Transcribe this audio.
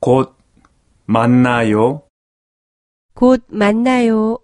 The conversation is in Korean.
곧 만나요. 곧 만나요.